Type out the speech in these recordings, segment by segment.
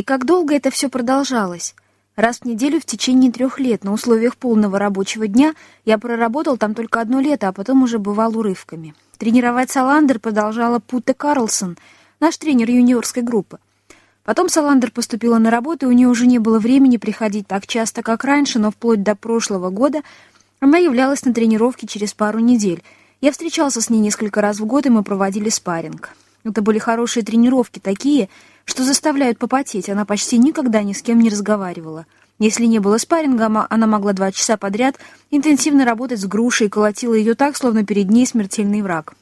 И как долго это все продолжалось? Раз в неделю в течение трех лет на условиях полного рабочего дня я проработал там только одно лето, а потом уже бывал урывками. Тренировать Саландер продолжала Путте Карлсон, наш тренер юниорской группы. Потом Саландер поступила на работу, и у нее уже не было времени приходить так часто, как раньше, но вплоть до прошлого года она являлась на тренировке через пару недель. Я встречался с ней несколько раз в год, и мы проводили спарринг. Это были хорошие тренировки, такие, что заставляют попотеть. Она почти никогда ни с кем не разговаривала. Если не было спарринга, она могла два часа подряд интенсивно работать с грушей и колотила ее так, словно перед ней смертельный враг.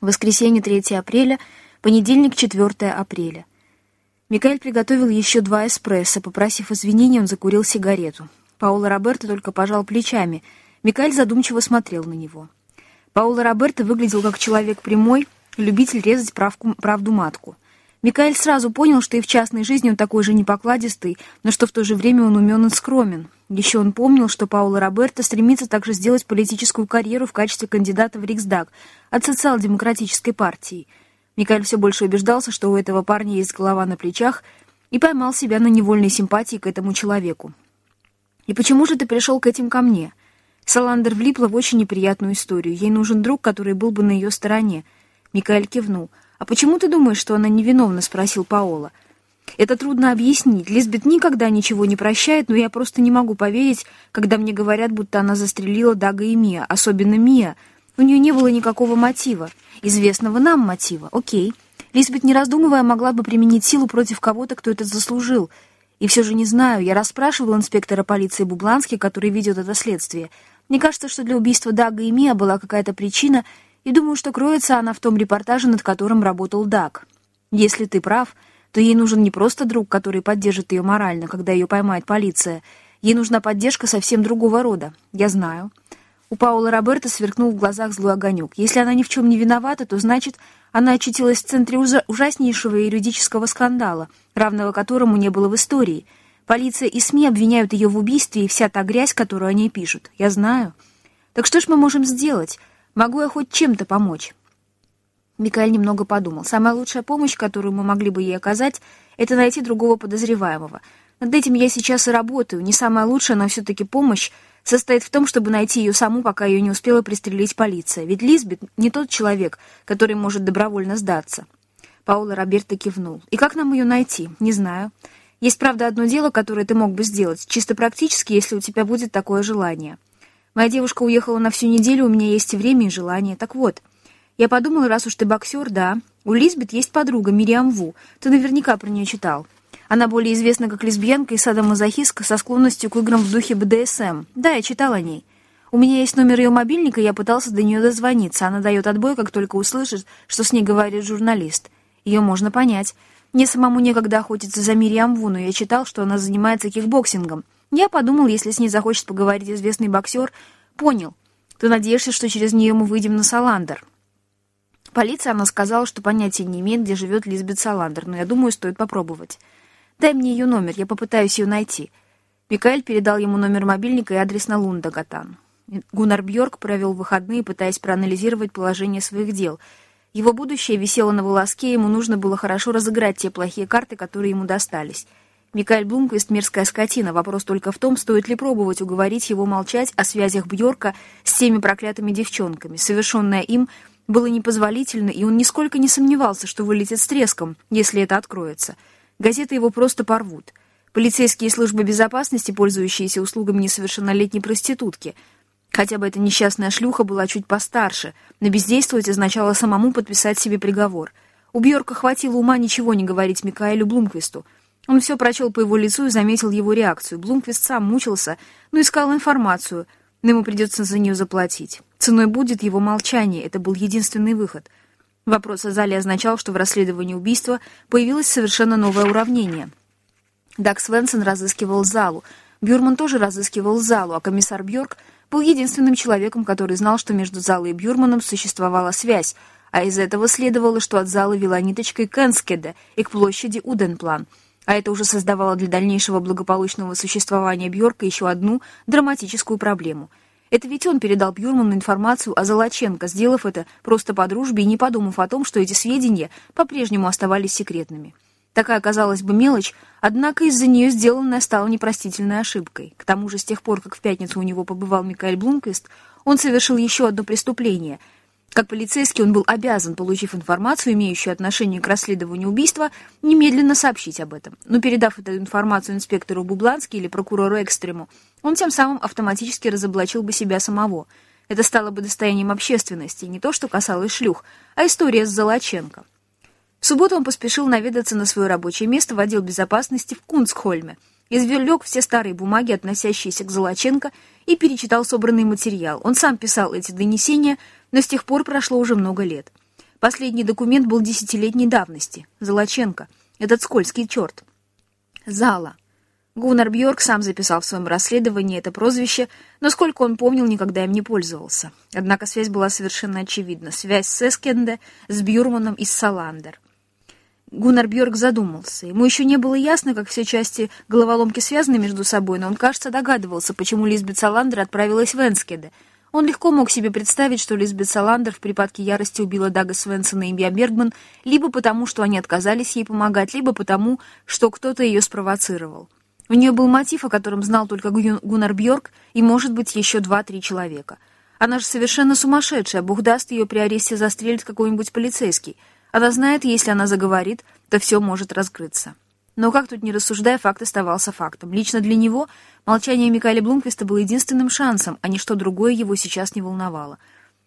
Воскресенье 3 апреля, понедельник 4 апреля. Микаэль приготовил еще два эспрессо. Попросив извинения, он закурил сигарету. Пауло Роберто только пожал плечами. Микаэль задумчиво смотрел на него. Пауло Роберто выглядел как человек прямой, любитель резать правку, правду матку. Микаэль сразу понял, что и в частной жизни он такой же непокладистый, но что в то же время он умен и скромен. Еще он помнил, что Пауло Роберто стремится также сделать политическую карьеру в качестве кандидата в Риксдаг от социал-демократической партии — Микаэль все больше убеждался, что у этого парня есть голова на плечах, и поймал себя на невольной симпатии к этому человеку. «И почему же ты пришел к этим ко мне?» Саландер влипла в очень неприятную историю. Ей нужен друг, который был бы на ее стороне. Микаэль кивнул. «А почему ты думаешь, что она невиновна?» — спросил Паола. «Это трудно объяснить. Лизбет никогда ничего не прощает, но я просто не могу поверить, когда мне говорят, будто она застрелила Дага и Мия, особенно Мия. У нее не было никакого мотива известного нам мотива. Окей. Лизбет, не раздумывая, могла бы применить силу против кого-то, кто это заслужил. И все же не знаю, я расспрашивал инспектора полиции Бублански, который ведет это следствие. Мне кажется, что для убийства Дага и Мия была какая-то причина, и думаю, что кроется она в том репортаже, над которым работал Даг. Если ты прав, то ей нужен не просто друг, который поддержит ее морально, когда ее поймает полиция. Ей нужна поддержка совсем другого рода. Я знаю. У Паула Роберта сверкнул в глазах злой огонек. Если она ни в чем не виновата, то значит, она очутилась в центре ужаснейшего юридического скандала, равного которому не было в истории. Полиция и СМИ обвиняют ее в убийстве и вся та грязь, которую они пишут. Я знаю. Так что ж мы можем сделать? Могу я хоть чем-то помочь?» Микаэль немного подумал. «Самая лучшая помощь, которую мы могли бы ей оказать, это найти другого подозреваемого. Над этим я сейчас и работаю. Не самая лучшая, но все-таки помощь состоит в том, чтобы найти ее саму, пока ее не успела пристрелить полиция. Ведь Лизбет не тот человек, который может добровольно сдаться. Паула Роберто кивнул. «И как нам ее найти? Не знаю. Есть, правда, одно дело, которое ты мог бы сделать, чисто практически, если у тебя будет такое желание. Моя девушка уехала на всю неделю, у меня есть время, и желание. Так вот, я подумала, раз уж ты боксер, да, у Лизбет есть подруга Мириам Ву. Ты наверняка про нее читал. Она более известна как лесбиянка и садомазохистка со склонностью к играм в духе БДСМ. Да, я читал о ней. У меня есть номер ее мобильника, я пытался до нее дозвониться. Она дает отбой, как только услышит, что с ней говорит журналист. Ее можно понять. Мне самому некогда охотиться за Мириам Ву, но я читал, что она занимается кикбоксингом. Я подумал, если с ней захочет поговорить известный боксер, понял. Ты надеешься, что через нее мы выйдем на Саландер. Полиция, она сказала, что понятия не имеет, где живет Лизбет Саландер, но я думаю, стоит попробовать. Дай мне ее номер, я попытаюсь ее найти». Микаэль передал ему номер мобильника и адрес на Лундагатан. Гуннар Бьорк провел выходные, пытаясь проанализировать положение своих дел. Его будущее висело на волоске, ему нужно было хорошо разыграть те плохие карты, которые ему достались. Микаэль Блумквист — мерзкая скотина. Вопрос только в том, стоит ли пробовать уговорить его молчать о связях Бьорка с теми проклятыми девчонками. Совершенное им было непозволительно, и он нисколько не сомневался, что вылетит с треском, если это откроется — газеты его просто порвут. Полицейские службы безопасности, пользующиеся услугами несовершеннолетней проститутки. Хотя бы эта несчастная шлюха была чуть постарше, но бездействовать означало самому подписать себе приговор. У Бьорка хватило ума ничего не говорить Микаэлю Блумквисту. Он все прочел по его лицу и заметил его реакцию. Блумквист сам мучился, но искал информацию, но ему придется за нее заплатить. Ценой будет его молчание, это был единственный выход — Вопрос о зале означал, что в расследовании убийства появилось совершенно новое уравнение. Даг Свенсон разыскивал залу, Бюрман тоже разыскивал залу, а комиссар Бьорк был единственным человеком, который знал, что между залой и Бюрманом существовала связь, а из этого следовало, что от зала вела ниточкой к Энскеде и к площади Уденплан, а это уже создавало для дальнейшего благополучного существования Бьорка еще одну драматическую проблему — это ведь он передал Бьюрману информацию о Золоченко, сделав это просто по дружбе и не подумав о том, что эти сведения по-прежнему оставались секретными. Такая, казалось бы, мелочь, однако из-за нее сделанная стала непростительной ошибкой. К тому же, с тех пор, как в пятницу у него побывал Микаэль Блумквист, он совершил еще одно преступление. Как полицейский он был обязан, получив информацию, имеющую отношение к расследованию убийства, немедленно сообщить об этом. Но передав эту информацию инспектору Бублански или прокурору Экстрему, он тем самым автоматически разоблачил бы себя самого. Это стало бы достоянием общественности, не то, что касалось шлюх, а история с Золоченко. В субботу он поспешил наведаться на свое рабочее место в отдел безопасности в Кунцхольме, извлек все старые бумаги, относящиеся к Золоченко, и перечитал собранный материал. Он сам писал эти донесения, но с тех пор прошло уже много лет. Последний документ был десятилетней давности. Золоченко. Этот скользкий черт. Зала. Гуннар Бьорк сам записал в своем расследовании это прозвище, но сколько он помнил, никогда им не пользовался. Однако связь была совершенно очевидна. Связь с Эскенде, с Бьюрманом и с Саландер. Гуннар Бьорк задумался. Ему еще не было ясно, как все части головоломки связаны между собой, но он, кажется, догадывался, почему Лизбет Саландер отправилась в Энскеде. Он легко мог себе представить, что Лизбет Саландер в припадке ярости убила Дага Свенсона и Мия Бергман либо потому, что они отказались ей помогать, либо потому, что кто-то ее спровоцировал. У нее был мотив, о котором знал только Гуннар Бьорк и, может быть, еще два-три человека. Она же совершенно сумасшедшая, бог даст ее при аресте застрелит какой-нибудь полицейский — она знает, если она заговорит, то все может раскрыться. Но как тут не рассуждая, факт оставался фактом. Лично для него молчание Микаэля Блумквиста было единственным шансом, а ничто другое его сейчас не волновало.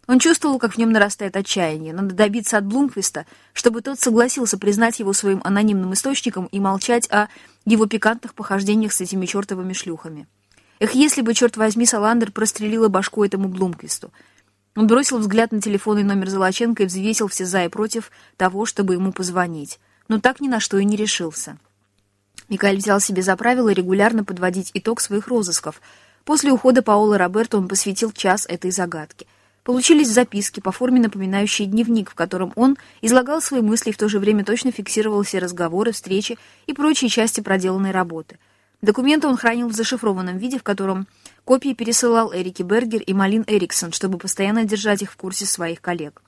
Он чувствовал, как в нем нарастает отчаяние. Надо добиться от Блумквиста, чтобы тот согласился признать его своим анонимным источником и молчать о его пикантных похождениях с этими чертовыми шлюхами. Эх, если бы, черт возьми, Саландер прострелила башку этому Блумквисту. Он бросил взгляд на телефонный номер Золоченко и взвесил все за и против того, чтобы ему позвонить. Но так ни на что и не решился. Микаэль взял себе за правило регулярно подводить итог своих розысков. После ухода Паола Роберто он посвятил час этой загадке. Получились записки, по форме напоминающие дневник, в котором он излагал свои мысли и в то же время точно фиксировал все разговоры, встречи и прочие части проделанной работы. Документы он хранил в зашифрованном виде, в котором Копии пересылал Эрике Бергер и Малин Эриксон, чтобы постоянно держать их в курсе своих коллег.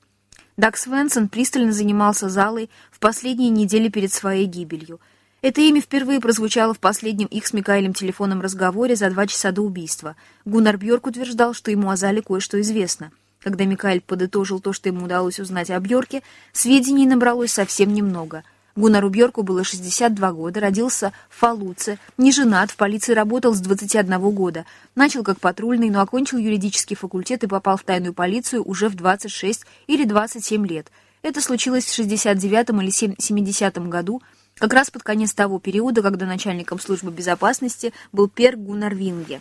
Даг Свенсон пристально занимался залой в последние недели перед своей гибелью. Это имя впервые прозвучало в последнем их с Микаэлем телефонном разговоре за два часа до убийства. Гуннар Бьорк утверждал, что ему о зале кое-что известно. Когда Микаэль подытожил то, что ему удалось узнать о Бьорке, сведений набралось совсем немного — Гунару Бьорку было 62 года, родился в Фалуце, не женат, в полиции работал с 21 года, начал как патрульный, но окончил юридический факультет и попал в тайную полицию уже в 26 или 27 лет. Это случилось в 69 или 70 году, как раз под конец того периода, когда начальником службы безопасности был Пер Гунар Винге.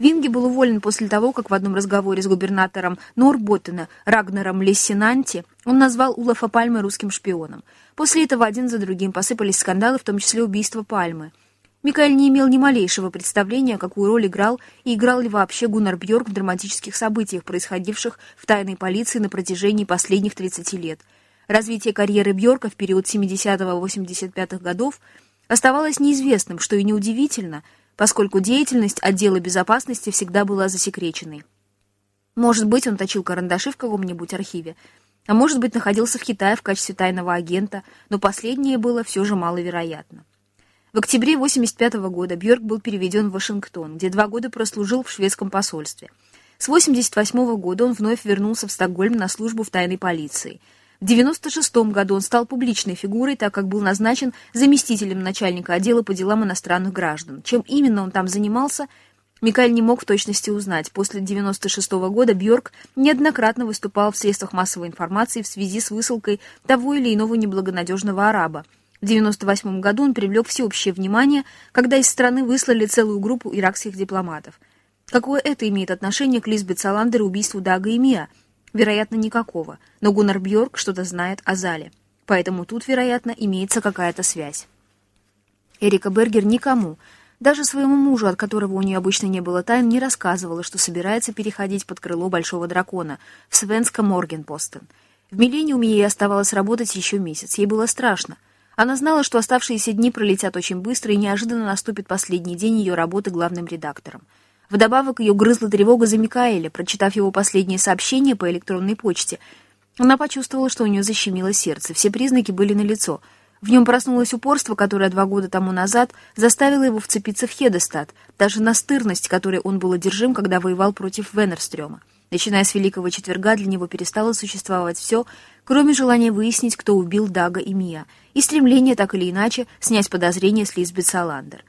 Винги был уволен после того, как в одном разговоре с губернатором Норботтена Рагнером Лессинанти он назвал Улафа Пальмы русским шпионом. После этого один за другим посыпались скандалы, в том числе убийство Пальмы. Микаэль не имел ни малейшего представления, какую роль играл и играл ли вообще Гуннар Бьорк в драматических событиях, происходивших в тайной полиции на протяжении последних 30 лет. Развитие карьеры Бьорка в период 70-85 годов оставалось неизвестным, что и неудивительно – поскольку деятельность отдела безопасности всегда была засекреченной. Может быть, он точил карандаши в каком-нибудь архиве, а может быть, находился в Китае в качестве тайного агента, но последнее было все же маловероятно. В октябре 1985 года Бьорк был переведен в Вашингтон, где два года прослужил в шведском посольстве. С 1988 года он вновь вернулся в Стокгольм на службу в тайной полиции – в 1996 году он стал публичной фигурой, так как был назначен заместителем начальника отдела по делам иностранных граждан. Чем именно он там занимался, Микаэль не мог в точности узнать. После 1996 года Бьорк неоднократно выступал в средствах массовой информации в связи с высылкой того или иного неблагонадежного араба. В 1998 году он привлек всеобщее внимание, когда из страны выслали целую группу иракских дипломатов. Какое это имеет отношение к Лизбет Саландер и убийству Дага и Миа – Вероятно, никакого, но Гуннар Бьорк что-то знает о зале, поэтому тут, вероятно, имеется какая-то связь. Эрика Бергер никому, даже своему мужу, от которого у нее обычно не было тайн, не рассказывала, что собирается переходить под крыло Большого Дракона в Свенска Моргенпостен. В Миллениуме ей оставалось работать еще месяц, ей было страшно. Она знала, что оставшиеся дни пролетят очень быстро, и неожиданно наступит последний день ее работы главным редактором — Вдобавок ее грызла тревога за Микаэля, прочитав его последнее сообщение по электронной почте. Она почувствовала, что у нее защемило сердце. Все признаки были налицо. В нем проснулось упорство, которое два года тому назад заставило его вцепиться в Хедестад, даже настырность, которой он был одержим, когда воевал против Венерстрёма. Начиная с Великого Четверга для него перестало существовать все, кроме желания выяснить, кто убил Дага и Мия, и стремления, так или иначе, снять подозрения с Лизбет Саландер.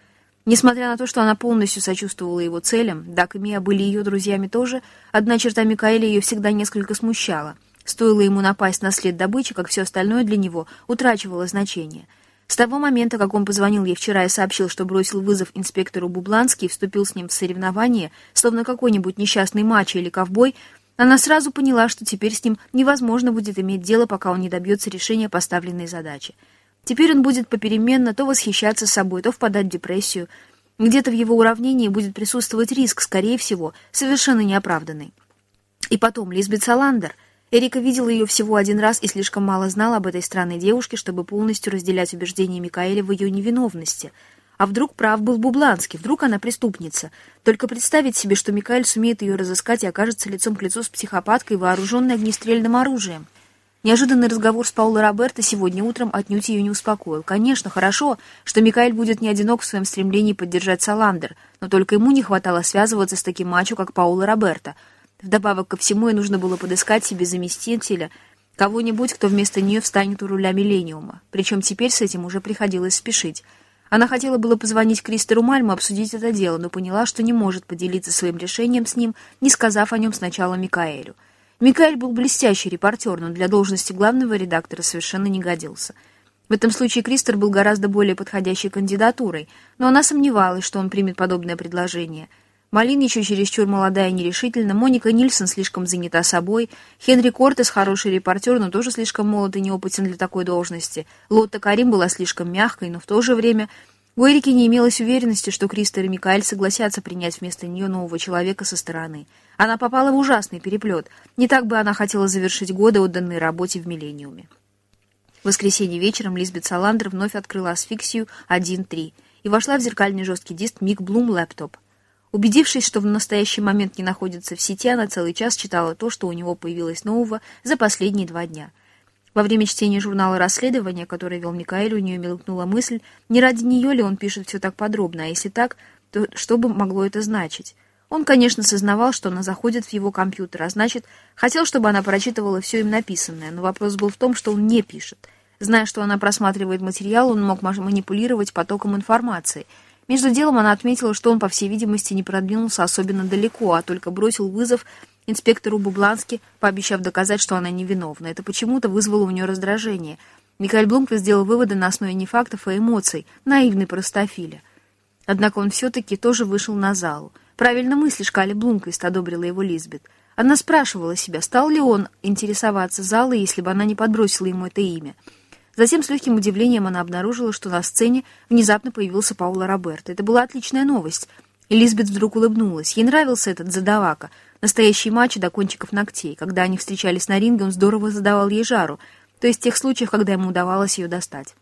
Несмотря на то, что она полностью сочувствовала его целям, Даг и Мия были ее друзьями тоже, одна черта Микаэля ее всегда несколько смущала — Стоило ему напасть на след добычи, как все остальное для него утрачивало значение. С того момента, как он позвонил ей вчера и сообщил, что бросил вызов инспектору Бубланский и вступил с ним в соревнование, словно какой-нибудь несчастный мачо или ковбой, она сразу поняла, что теперь с ним невозможно будет иметь дело, пока он не добьется решения поставленной задачи. Теперь он будет попеременно то восхищаться собой, то впадать в депрессию. Где-то в его уравнении будет присутствовать риск, скорее всего, совершенно неоправданный. И потом, Лизбет Саландер — Эрика видел ее всего один раз и слишком мало знал об этой странной девушке, чтобы полностью разделять убеждения Микаэля в ее невиновности. А вдруг прав был Бубланский, вдруг она преступница. Только представить себе, что Микаэль сумеет ее разыскать и окажется лицом к лицу с психопаткой, вооруженной огнестрельным оружием. Неожиданный разговор с Пауло Роберто сегодня утром отнюдь ее не успокоил. Конечно, хорошо, что Микаэль будет не одинок в своем стремлении поддержать Саландер, но только ему не хватало связываться с таким мачо, как Пауло Роберто — Вдобавок ко всему, ей нужно было подыскать себе заместителя, кого-нибудь, кто вместо нее встанет у руля Миллениума. Причем теперь с этим уже приходилось спешить. Она хотела было позвонить Кристеру Мальму обсудить это дело, но поняла, что не может поделиться своим решением с ним, не сказав о нем сначала Микаэлю. Микаэль был блестящий репортер, но для должности главного редактора совершенно не годился. В этом случае Кристер был гораздо более подходящей кандидатурой, но она сомневалась, что он примет подобное предложение — Малин еще чересчур молодая и нерешительна, Моника Нильсон слишком занята собой, Хенри Кортес хороший репортер, но тоже слишком молод и неопытен для такой должности, Лотта Карим была слишком мягкой, но в то же время у Эрики не имелось уверенности, что Кристер и Микаэль согласятся принять вместо нее нового человека со стороны. Она попала в ужасный переплет. Не так бы она хотела завершить годы, отданные работе в «Миллениуме». В воскресенье вечером Лизбет Саландер вновь открыла асфиксию 1.3 и вошла в зеркальный жесткий диск Мик Блум Лэптоп. Убедившись, что в настоящий момент не находится в сети, она целый час читала то, что у него появилось нового за последние два дня. Во время чтения журнала расследования, который вел Микаэль, у нее мелькнула мысль, не ради нее ли он пишет все так подробно, а если так, то что бы могло это значить? Он, конечно, сознавал, что она заходит в его компьютер, а значит, хотел, чтобы она прочитывала все им написанное, но вопрос был в том, что он не пишет. Зная, что она просматривает материал, он мог манипулировать потоком информации — между делом она отметила, что он, по всей видимости, не продвинулся особенно далеко, а только бросил вызов инспектору Бублански, пообещав доказать, что она невиновна. Это почему-то вызвало у нее раздражение. Микаэль Блумквист сделал выводы на основе не фактов, а эмоций, наивный простофиля. Однако он все-таки тоже вышел на залу. «Правильно мыслишь, Кали Блумквист», — одобрила его Лизбет. Она спрашивала себя, стал ли он интересоваться залой, если бы она не подбросила ему это имя. Затем с легким удивлением она обнаружила, что на сцене внезапно появился Пауло Роберто. Это была отличная новость. Элизабет вдруг улыбнулась. Ей нравился этот задавака, настоящий матч до кончиков ногтей. Когда они встречались на ринге, он здорово задавал ей жару, то есть тех случаях, когда ему удавалось ее достать.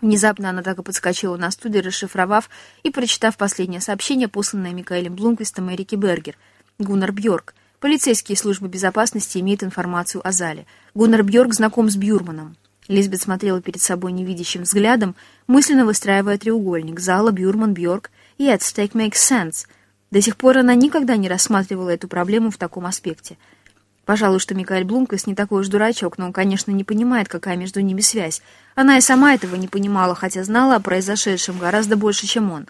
Внезапно она так и подскочила на студию, расшифровав и прочитав последнее сообщение, посланное Микаэлем Блумквистом и Эрике Бергер. Гуннар Бьорк. Полицейские службы безопасности имеют информацию о зале. Гуннар Бьорк знаком с Бюрманом. Лизбет смотрела перед собой невидящим взглядом, мысленно выстраивая треугольник Зала, Бюрман, Бьорк и «At stake makes sense». До сих пор она никогда не рассматривала эту проблему в таком аспекте. Пожалуй, что Микаэль Блумквист не такой уж дурачок, но он, конечно, не понимает, какая между ними связь. Она и сама этого не понимала, хотя знала о произошедшем гораздо больше, чем он.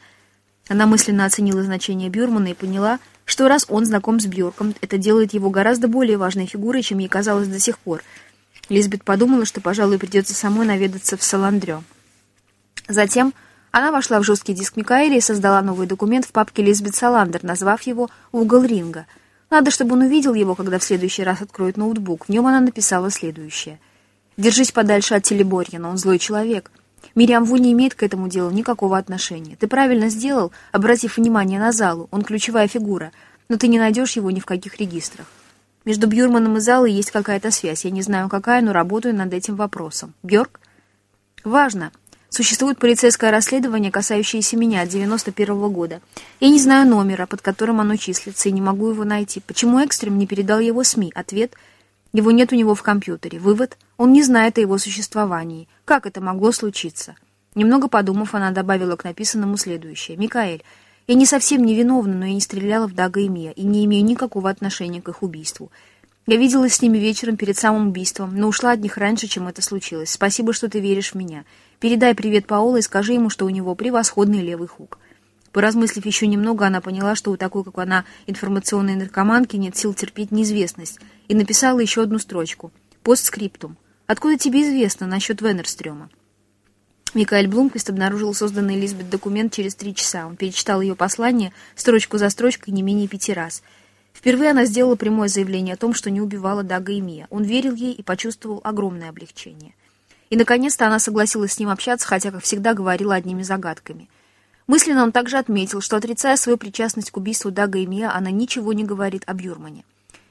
Она мысленно оценила значение Бюрмана и поняла, что раз он знаком с Бьорком, это делает его гораздо более важной фигурой, чем ей казалось до сих пор — Лизбет подумала, что, пожалуй, придется самой наведаться в Саландрё. Затем она вошла в жесткий диск Микаэля и создала новый документ в папке Лизбет Саландер, назвав его «Угол ринга». Надо, чтобы он увидел его, когда в следующий раз откроет ноутбук. В нем она написала следующее. «Держись подальше от Телеборьяна, он злой человек. Мириам Ву не имеет к этому делу никакого отношения. Ты правильно сделал, обратив внимание на залу, он ключевая фигура, но ты не найдешь его ни в каких регистрах. Между Бьюрманом и Залой есть какая-то связь. Я не знаю, какая, но работаю над этим вопросом. Бьорк? Важно. Существует полицейское расследование, касающееся меня от 91 -го года. Я не знаю номера, под которым оно числится, и не могу его найти. Почему Экстрем не передал его СМИ? Ответ – Его нет у него в компьютере. Вывод – он не знает о его существовании. Как это могло случиться? Немного подумав, она добавила к написанному следующее. «Микаэль, я не совсем невиновна, но я не стреляла в Дага и Мия и не имею никакого отношения к их убийству. Я виделась с ними вечером перед самым убийством, но ушла от них раньше, чем это случилось. Спасибо, что ты веришь в меня. Передай привет Паоло и скажи ему, что у него превосходный левый хук». Поразмыслив еще немного, она поняла, что у такой, как она, информационной наркоманки нет сил терпеть неизвестность, и написала еще одну строчку. «Постскриптум. Откуда тебе известно насчет Венерстрёма?» Микаэль Блумквист обнаружил созданный Лизбет документ через три часа. Он перечитал ее послание строчку за строчкой не менее пяти раз. Впервые она сделала прямое заявление о том, что не убивала Дага и Мия. Он верил ей и почувствовал огромное облегчение. И, наконец-то, она согласилась с ним общаться, хотя, как всегда, говорила одними загадками. Мысленно он также отметил, что, отрицая свою причастность к убийству Дага и Мия, она ничего не говорит об Юрмане.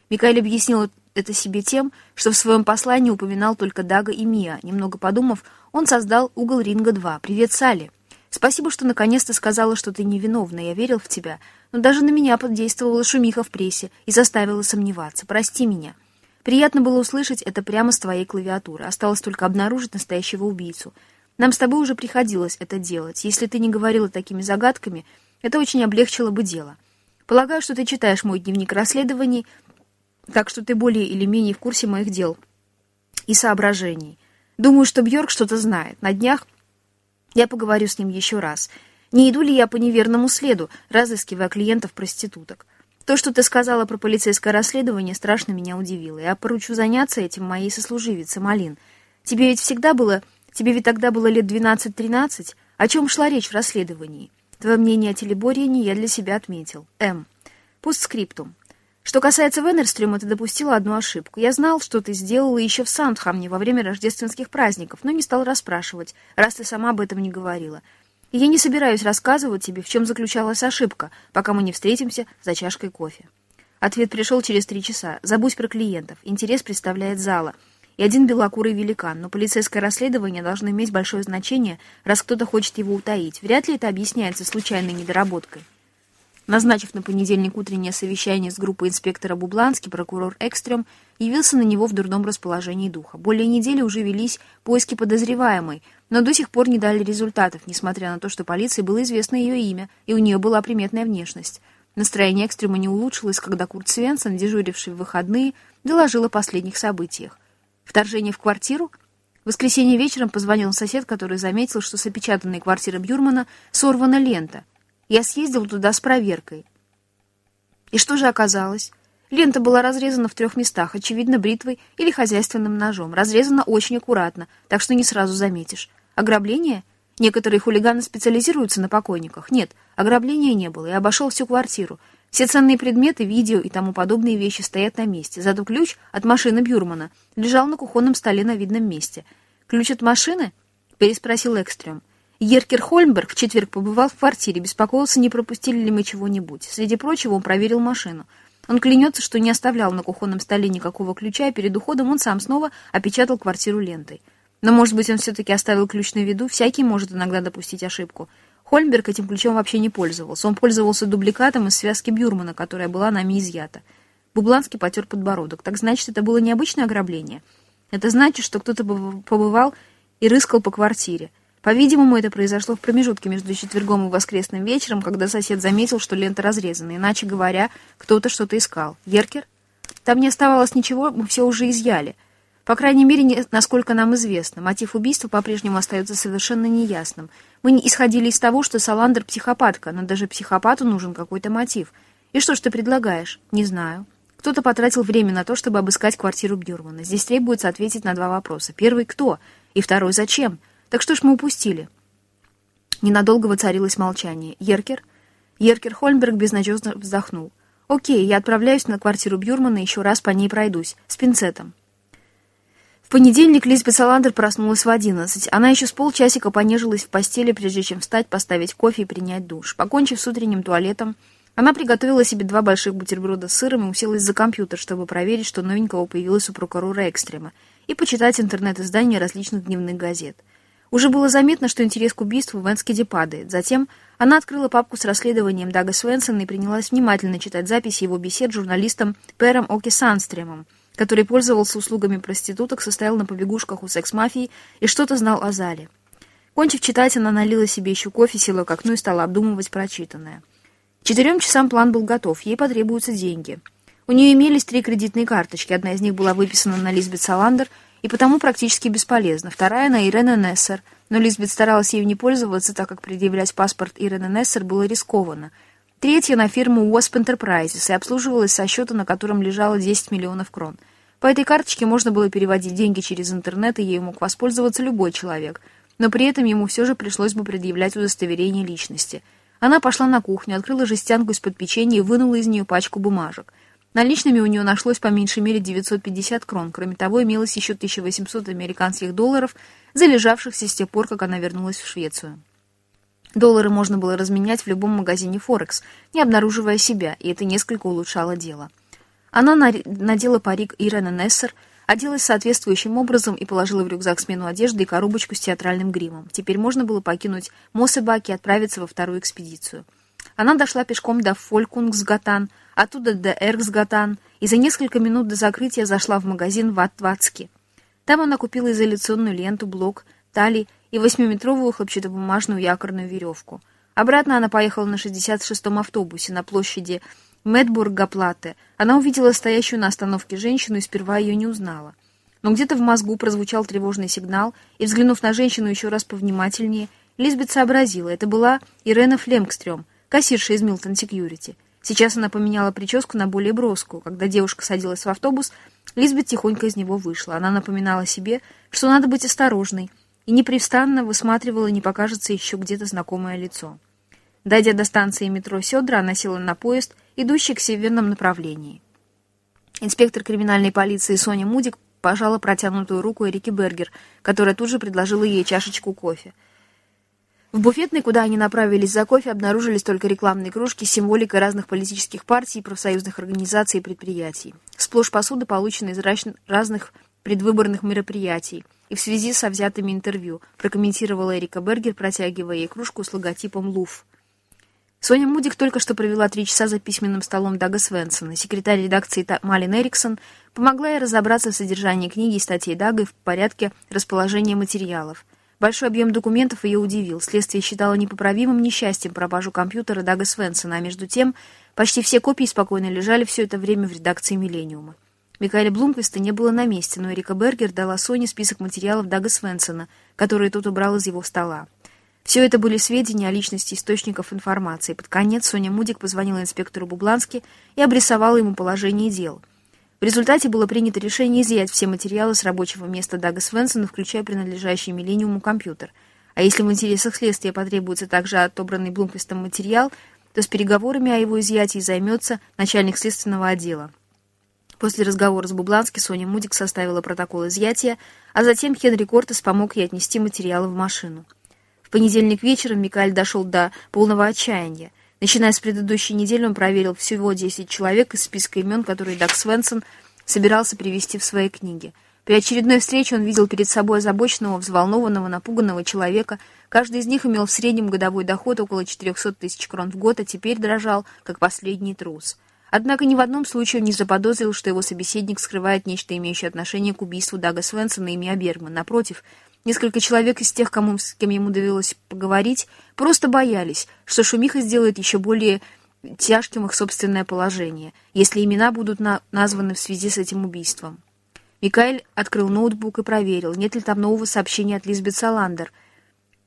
Микаэль объяснил это себе тем, что в своем послании упоминал только Дага и Мия. Немного подумав, он создал угол ринга 2. «Привет, Салли. Спасибо, что наконец-то сказала, что ты невиновна. Я верил в тебя. Но даже на меня подействовала шумиха в прессе и заставила сомневаться. Прости меня. Приятно было услышать это прямо с твоей клавиатуры. Осталось только обнаружить настоящего убийцу. Нам с тобой уже приходилось это делать. Если ты не говорила такими загадками, это очень облегчило бы дело. Полагаю, что ты читаешь мой дневник расследований, так что ты более или менее в курсе моих дел и соображений. Думаю, что Бьорк что-то знает. На днях я поговорю с ним еще раз. Не иду ли я по неверному следу, разыскивая клиентов-проституток? То, что ты сказала про полицейское расследование, страшно меня удивило. Я поручу заняться этим моей сослуживице, Малин. Тебе ведь всегда было Тебе ведь тогда было лет 12-13. О чем шла речь в расследовании? Твое мнение о Телеборине я для себя отметил. М. Постскриптум. Что касается Венерстрема, ты допустила одну ошибку. Я знал, что ты сделала еще в Сандхамне во время рождественских праздников, но не стал расспрашивать, раз ты сама об этом не говорила. И я не собираюсь рассказывать тебе, в чем заключалась ошибка, пока мы не встретимся за чашкой кофе. Ответ пришел через три часа. Забудь про клиентов. Интерес представляет зала и один белокурый великан, но полицейское расследование должно иметь большое значение, раз кто-то хочет его утаить. Вряд ли это объясняется случайной недоработкой. Назначив на понедельник утреннее совещание с группой инспектора Бублански, прокурор Экстрем явился на него в дурном расположении духа. Более недели уже велись поиски подозреваемой, но до сих пор не дали результатов, несмотря на то, что полиции было известно ее имя, и у нее была приметная внешность. Настроение Экстрема не улучшилось, когда Курт Свенсон, дежуривший в выходные, доложил о последних событиях. Вторжение в квартиру? В воскресенье вечером позвонил сосед, который заметил, что с опечатанной квартиры Бюрмана сорвана лента. Я съездил туда с проверкой. И что же оказалось? Лента была разрезана в трех местах, очевидно, бритвой или хозяйственным ножом. Разрезана очень аккуратно, так что не сразу заметишь. Ограбление? Некоторые хулиганы специализируются на покойниках. Нет, ограбления не было, я обошел всю квартиру. Все ценные предметы, видео и тому подобные вещи стоят на месте, зато ключ от машины Бюрмана лежал на кухонном столе на видном месте. «Ключ от машины?» — переспросил Экстрем. Еркер Хольмберг в четверг побывал в квартире, беспокоился, не пропустили ли мы чего-нибудь. Среди прочего, он проверил машину. Он клянется, что не оставлял на кухонном столе никакого ключа, и перед уходом он сам снова опечатал квартиру лентой. Но, может быть, он все-таки оставил ключ на виду, всякий может иногда допустить ошибку. Хольмберг этим ключом вообще не пользовался. Он пользовался дубликатом из связки Бюрмана, которая была нами изъята. Бубланский потер подбородок. Так значит, это было необычное ограбление? Это значит, что кто-то побывал и рыскал по квартире. По-видимому, это произошло в промежутке между четвергом и воскресным вечером, когда сосед заметил, что лента разрезана. Иначе говоря, кто-то что-то искал. Еркер? Там не оставалось ничего, мы все уже изъяли. По крайней мере, насколько нам известно. Мотив убийства по-прежнему остается совершенно неясным. Мы не исходили из того, что Саландр психопатка, но даже психопату нужен какой-то мотив. И что ж ты предлагаешь? Не знаю. Кто-то потратил время на то, чтобы обыскать квартиру Бюрмана. Здесь требуется ответить на два вопроса. Первый — кто? И второй — зачем? Так что ж мы упустили? Ненадолго воцарилось молчание. Еркер? Еркер Хольмберг безнадежно вздохнул. «Окей, я отправляюсь на квартиру Бюрмана, еще раз по ней пройдусь. С пинцетом». В понедельник Лизбет Саландер проснулась в одиннадцать. Она еще с полчасика понежилась в постели, прежде чем встать, поставить кофе и принять душ. Покончив с утренним туалетом, она приготовила себе два больших бутерброда с сыром и уселась за компьютер, чтобы проверить, что новенького появилось у прокурора Экстрема, и почитать интернет-издания различных дневных газет. Уже было заметно, что интерес к убийству в Энскеде падает. Затем она открыла папку с расследованием Дага Свенсона и принялась внимательно читать записи его бесед с журналистом Пером Оки Санстремом, который пользовался услугами проституток, состоял на побегушках у секс-мафии и что-то знал о зале. Кончив читать, она налила себе еще кофе, села к окну и стала обдумывать прочитанное. К четырем часам план был готов, ей потребуются деньги. У нее имелись три кредитные карточки, одна из них была выписана на Лизбет Саландер и потому практически бесполезна, вторая на Ирене Нессер, но Лизбет старалась ею не пользоваться, так как предъявлять паспорт Ирене Нессер было рискованно. Третья на фирму Wasp Enterprises и обслуживалась со счета, на котором лежало 10 миллионов крон. По этой карточке можно было переводить деньги через интернет, и ею мог воспользоваться любой человек – но при этом ему все же пришлось бы предъявлять удостоверение личности. Она пошла на кухню, открыла жестянку из-под печенья и вынула из нее пачку бумажек. Наличными у нее нашлось по меньшей мере 950 крон. Кроме того, имелось еще 1800 американских долларов, залежавшихся с тех пор, как она вернулась в Швецию. Доллары можно было разменять в любом магазине Форекс, не обнаруживая себя, и это несколько улучшало дело. Она надела парик Ирена Нессер, Оделась соответствующим образом и положила в рюкзак смену одежды и коробочку с театральным гримом. Теперь можно было покинуть Мосебаки и отправиться во вторую экспедицию. Она дошла пешком до Фолькунгсгатан, оттуда до Эрксгатан, и за несколько минут до закрытия зашла в магазин Ватвацки. Там она купила изоляционную ленту, блок, тали и восьмиметровую хлопчатобумажную якорную веревку. Обратно она поехала на 66-м автобусе на площади Медбурга-Плате, она увидела стоящую на остановке женщину и сперва ее не узнала. Но где-то в мозгу прозвучал тревожный сигнал, и, взглянув на женщину еще раз повнимательнее, Лизбет сообразила, это была Ирена Флемкстрём, кассирша из Милтон Секьюрити. Сейчас она поменяла прическу на более броскую. Когда девушка садилась в автобус, Лизбет тихонько из него вышла. Она напоминала себе, что надо быть осторожной, и непрестанно высматривала, не покажется еще где-то знакомое лицо. Дойдя до станции метро Сёдра, она села на поезд, идущий к северном направлении. Инспектор криминальной полиции Соня Мудик пожала протянутую руку Эрике Бергер, которая тут же предложила ей чашечку кофе. В буфетной, куда они направились за кофе, обнаружились только рекламные кружки с символикой разных политических партий, профсоюзных организаций и предприятий. Сплошь посуда, полученная из разных предвыборных мероприятий и в связи со взятыми интервью, прокомментировала Эрика Бергер, протягивая ей кружку с логотипом «Луф». Соня Мудик только что провела три часа за письменным столом Дага Свенсона. Секретарь редакции Малин Эриксон помогла ей разобраться в содержании книги и статей Дага в порядке расположения материалов. Большой объем документов ее удивил. Следствие считало непоправимым несчастьем пропажу компьютера Дага Свенсона, а между тем почти все копии спокойно лежали все это время в редакции «Миллениума». Микаэля Блумквиста не было на месте, но Эрика Бергер дала Соне список материалов Дага Свенсона, которые тот убрал из его стола. Все это были сведения о личности источников информации. Под конец Соня Мудик позвонила инспектору Бублански и обрисовала ему положение дел. В результате было принято решение изъять все материалы с рабочего места Дага Свенсона, включая принадлежащий Миллениуму компьютер. А если в интересах следствия потребуется также отобранный Блумквистом материал, то с переговорами о его изъятии займется начальник следственного отдела. После разговора с Бублански Соня Мудик составила протокол изъятия, а затем Хенри Кортес помог ей отнести материалы в машину. В понедельник вечером Микаэль дошел до полного отчаяния. Начиная с предыдущей недели он проверил всего 10 человек из списка имен, которые Даг Свенсон собирался привести в своей книге. При очередной встрече он видел перед собой озабоченного, взволнованного, напуганного человека. Каждый из них имел в среднем годовой доход около 400 тысяч крон в год, а теперь дрожал, как последний трус. Однако ни в одном случае он не заподозрил, что его собеседник скрывает нечто, имеющее отношение к убийству Дага Свенсона и Мия Бергман. Напротив, Несколько человек из тех, кому, с кем ему довелось поговорить, просто боялись, что шумиха сделает еще более тяжким их собственное положение, если имена будут на названы в связи с этим убийством. Микаэль открыл ноутбук и проверил, нет ли там нового сообщения от Лизбет Саландер.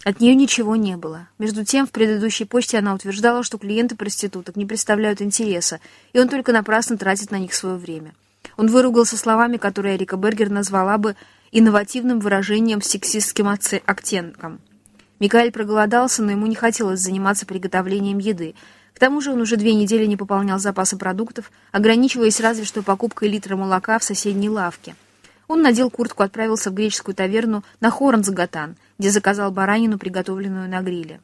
От нее ничего не было. Между тем, в предыдущей почте она утверждала, что клиенты проституток не представляют интереса, и он только напрасно тратит на них свое время. Он выругался словами, которые Эрика Бергер назвала бы инновативным выражением с сексистским оттенком. Микаэль проголодался, но ему не хотелось заниматься приготовлением еды. К тому же он уже две недели не пополнял запасы продуктов, ограничиваясь разве что покупкой литра молока в соседней лавке. Он надел куртку, отправился в греческую таверну на Хоранзагатан, где заказал баранину, приготовленную на гриле.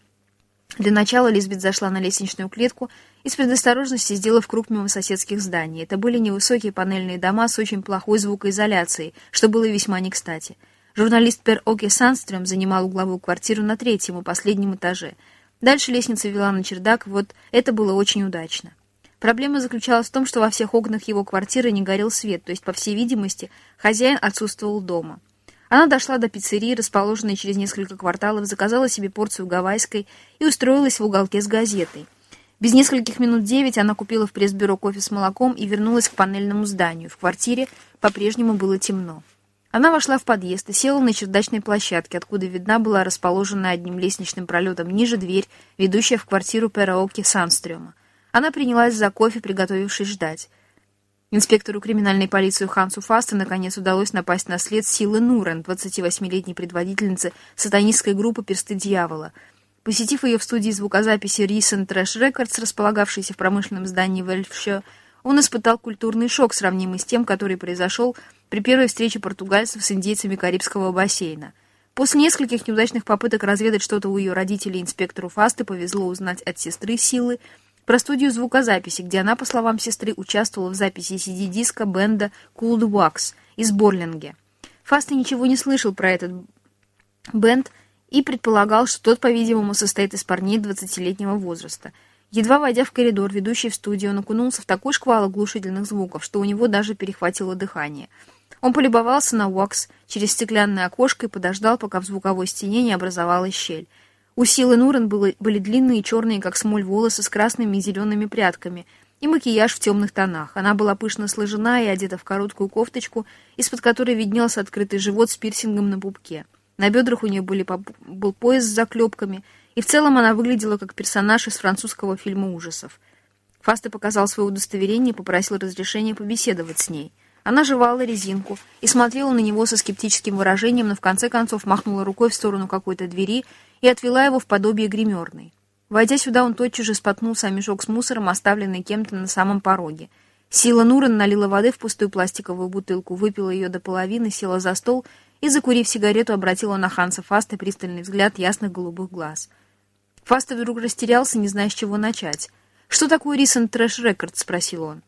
Для начала Лизбет зашла на лестничную клетку и с предосторожности сделав круг мимо соседских зданий. Это были невысокие панельные дома с очень плохой звукоизоляцией, что было весьма не кстати. Журналист Пер Оке Санстрем занимал угловую квартиру на третьем и последнем этаже. Дальше лестница вела на чердак, вот это было очень удачно. Проблема заключалась в том, что во всех окнах его квартиры не горел свет, то есть, по всей видимости, хозяин отсутствовал дома. Она дошла до пиццерии, расположенной через несколько кварталов, заказала себе порцию гавайской и устроилась в уголке с газетой. Без нескольких минут девять она купила в пресс-бюро кофе с молоком и вернулась к панельному зданию. В квартире по-прежнему было темно. Она вошла в подъезд и села на чердачной площадке, откуда видна была расположенная одним лестничным пролетом ниже дверь, ведущая в квартиру Пераоки Санстрёма. Она принялась за кофе, приготовившись ждать. Инспектору криминальной полиции Хансу Фаста наконец удалось напасть на след силы Нурен, 28-летней предводительницы сатанистской группы «Персты дьявола», Посетив ее в студии звукозаписи Recent Trash Records, располагавшейся в промышленном здании Вельфшо, он испытал культурный шок, сравнимый с тем, который произошел при первой встрече португальцев с индейцами Карибского бассейна. После нескольких неудачных попыток разведать что-то у ее родителей инспектору Фасты повезло узнать от сестры Силы про студию звукозаписи, где она, по словам сестры, участвовала в записи CD-диска бенда Cold Wax из Борлинге. Фасты ничего не слышал про этот бенд, и предполагал, что тот, по-видимому, состоит из парней 20-летнего возраста. Едва войдя в коридор, ведущий в студию, он окунулся в такой шквал оглушительных звуков, что у него даже перехватило дыхание. Он полюбовался на Уакс через стеклянное окошко и подождал, пока в звуковой стене не образовалась щель. У Силы Нурен были, были длинные черные, как смоль, волосы с красными и зелеными прядками, и макияж в темных тонах. Она была пышно сложена и одета в короткую кофточку, из-под которой виднелся открытый живот с пирсингом на пупке. На бедрах у нее были, был пояс с заклепками, и в целом она выглядела как персонаж из французского фильма ужасов. Фаста показал свое удостоверение и попросил разрешения побеседовать с ней. Она жевала резинку и смотрела на него со скептическим выражением, но в конце концов махнула рукой в сторону какой-то двери и отвела его в подобие гримерной. Войдя сюда, он тотчас же споткнулся о мешок с мусором, оставленный кем-то на самом пороге. Сила Нуран налила воды в пустую пластиковую бутылку, выпила ее до половины, села за стол и, закурив сигарету, обратила на Ханса Фаста пристальный взгляд ясных голубых глаз. Фаста вдруг растерялся, не зная, с чего начать. «Что такое Recent Trash Records?» — спросил он.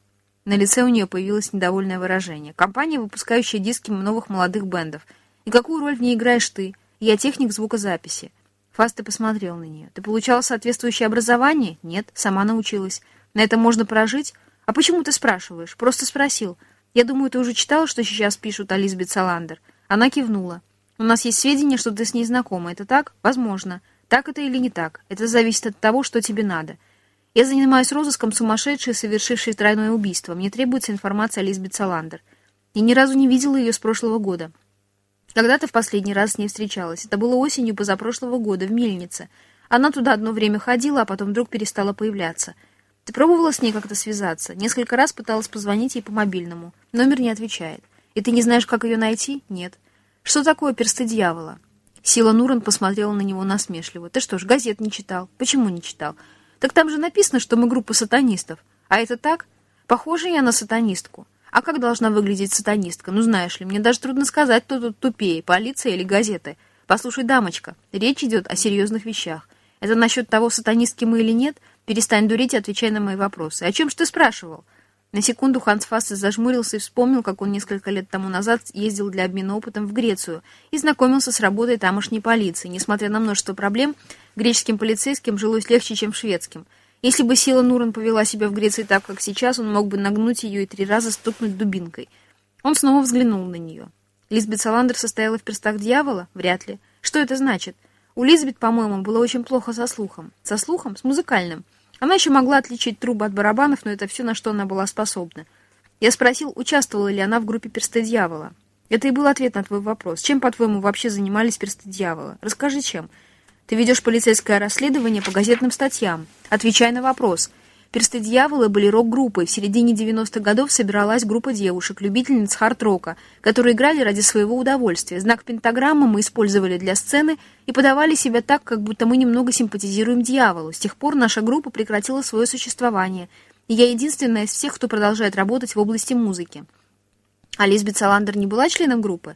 На лице у нее появилось недовольное выражение. «Компания, выпускающая диски новых молодых бендов. И какую роль в ней играешь ты? Я техник звукозаписи». Фаста посмотрел на нее. «Ты получала соответствующее образование?» «Нет, сама научилась. На это можно прожить?» «А почему ты спрашиваешь?» «Просто спросил. Я думаю, ты уже читала, что сейчас пишут о Лизбет Саландер?» Она кивнула. «У нас есть сведения, что ты с ней знакома. Это так? Возможно. Так это или не так? Это зависит от того, что тебе надо. Я занимаюсь розыском сумасшедшей, совершившей тройное убийство. Мне требуется информация о Лизбет Саландер. Я ни разу не видела ее с прошлого года. Когда ты в последний раз с ней встречалась? Это было осенью позапрошлого года, в Мельнице. Она туда одно время ходила, а потом вдруг перестала появляться. Ты пробовала с ней как-то связаться? Несколько раз пыталась позвонить ей по мобильному. Номер не отвечает. И ты не знаешь, как ее найти? Нет. Что такое персты дьявола? Сила Нуран посмотрела на него насмешливо. Ты что ж, газет не читал? Почему не читал? Так там же написано, что мы группа сатанистов. А это так? Похожа я на сатанистку. А как должна выглядеть сатанистка? Ну, знаешь ли, мне даже трудно сказать, кто тут тупее, полиция или газеты. Послушай, дамочка, речь идет о серьезных вещах. Это насчет того, сатанистки мы или нет? Перестань дурить и отвечай на мои вопросы. О чем же ты спрашивал? На секунду Ханс Фассе зажмурился и вспомнил, как он несколько лет тому назад ездил для обмена опытом в Грецию и знакомился с работой тамошней полиции. Несмотря на множество проблем, греческим полицейским жилось легче, чем шведским. Если бы Сила Нуран повела себя в Греции так, как сейчас, он мог бы нагнуть ее и три раза стукнуть дубинкой. Он снова взглянул на нее. Лизбет Саландер состояла в перстах дьявола? Вряд ли. Что это значит? У Лизбет, по-моему, было очень плохо со слухом. Со слухом? С музыкальным. Она еще могла отличить трубы от барабанов, но это все, на что она была способна. Я спросил, участвовала ли она в группе «Персты дьявола». Это и был ответ на твой вопрос. Чем, по-твоему, вообще занимались «Персты дьявола»? Расскажи, чем. Ты ведешь полицейское расследование по газетным статьям. Отвечай на вопрос. Персты дьявола были рок-группой. В середине 90-х годов собиралась группа девушек, любительниц хард-рока, которые играли ради своего удовольствия. Знак пентаграммы мы использовали для сцены и подавали себя так, как будто мы немного симпатизируем дьяволу. С тех пор наша группа прекратила свое существование. И я единственная из всех, кто продолжает работать в области музыки. А Лизбет Саландер не была членом группы?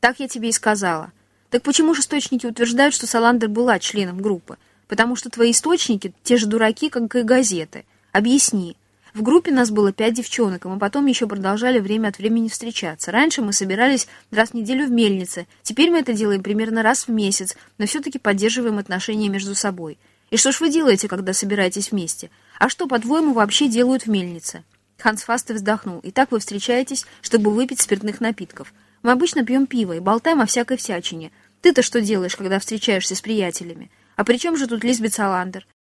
Так я тебе и сказала. Так почему же источники утверждают, что Саландер была членом группы? Потому что твои источники те же дураки, как и газеты. Объясни. В группе нас было пять девчонок, и мы потом еще продолжали время от времени встречаться. Раньше мы собирались раз в неделю в мельнице. Теперь мы это делаем примерно раз в месяц, но все-таки поддерживаем отношения между собой. И что ж вы делаете, когда собираетесь вместе? А что, по-твоему, вообще делают в мельнице?» Ханс Фасте вздохнул. «И так вы встречаетесь, чтобы выпить спиртных напитков. Мы обычно пьем пиво и болтаем о всякой всячине. Ты-то что делаешь, когда встречаешься с приятелями? А при чем же тут Лизбет Саландер?